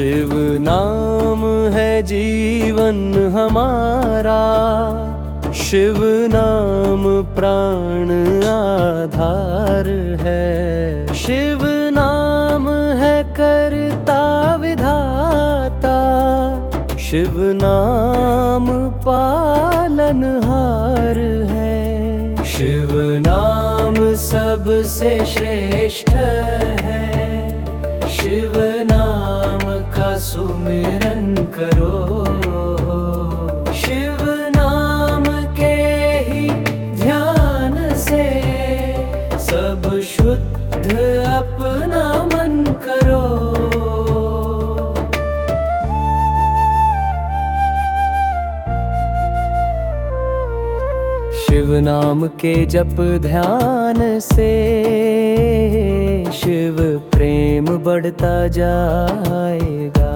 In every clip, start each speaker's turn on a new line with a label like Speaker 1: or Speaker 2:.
Speaker 1: नाम है जीवन हमारा। शिव नाम प्राण आधार है। शिव नाम है करता विधाता। शिव नाम पालनहार है। शिव नाम सबसे श्रेष्ठ है। शिव सुमिरन करो। नाम के जप ध्यान से शिव प्रेम बढ़ता जाएगा।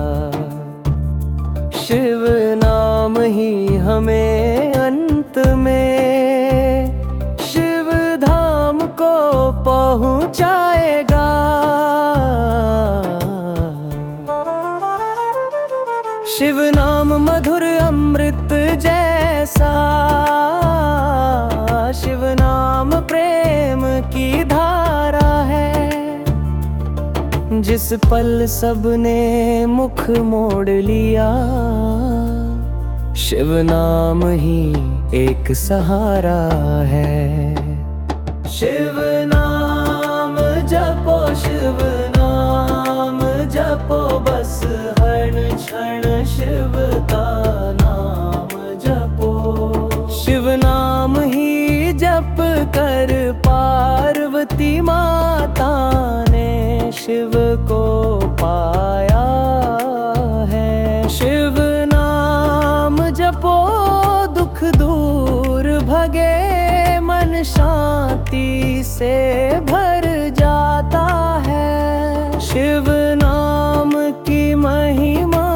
Speaker 1: शिव नाम ही हमें अंत में शिव धाम को पहुंचाएगा। शिव नाम मधुर अमृत जैसा जिस पल सबने मुख मोड़ लिया शिव नाम ही एक सहारा है। शिव नाम जपो शिव नाम जपो बस हर क्षण शिव का नाम जपो। शिव नाम ही जप कर पार्वती ने शिव को पाया है। शिव नाम जपो, दुख दूर भगे, मन शांति से भर जाता है। शिव नाम की महिमा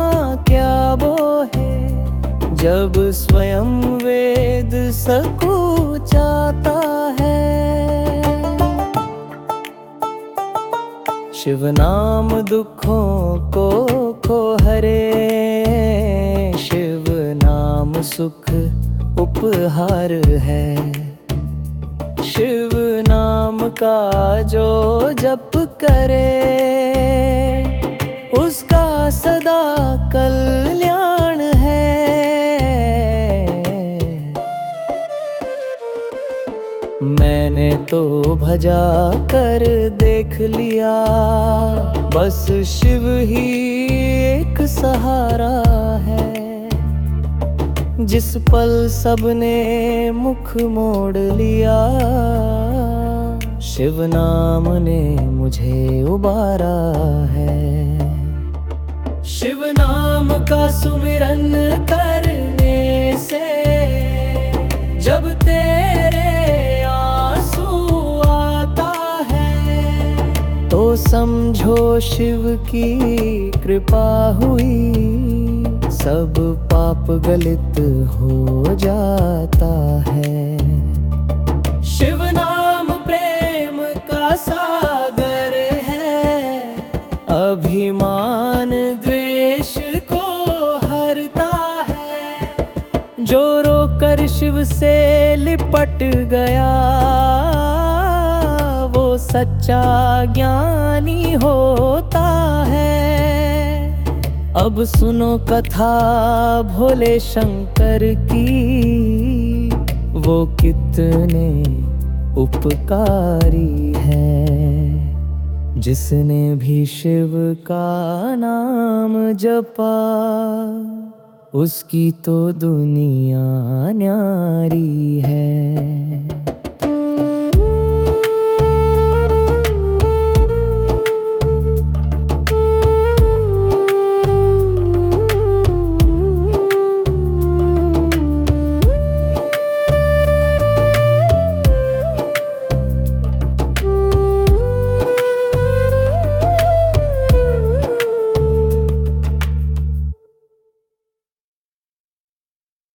Speaker 1: क्या वो है? जब स्वयं वेद सकुचाता है शिव नाम दुखों को खो हरे। शिव नाम सुख उपहार है। शिव नाम का जो जप करे, उसका सदा कल्याण तो भजा कर देख लिया। बस शिव ही एक सहारा है, जिस पल सबने मुख मोड़ लिया। शिव नाम ने मुझे उबारा है। शिव नाम का सुमिरन करने से समझो शिव की कृपा हुई। सब पाप गलित हो जाता है। शिव नाम प्रेम का सागर है। अभिमान द्वेष को हरता है। जो रोकर शिव से लिपट गया सच्चा ज्ञानी होता है। अब सुनो कथा भोले शंकर की, वो कितने उपकारी है। जिसने भी शिव का नाम जपा, उसकी तो दुनिया न्यारी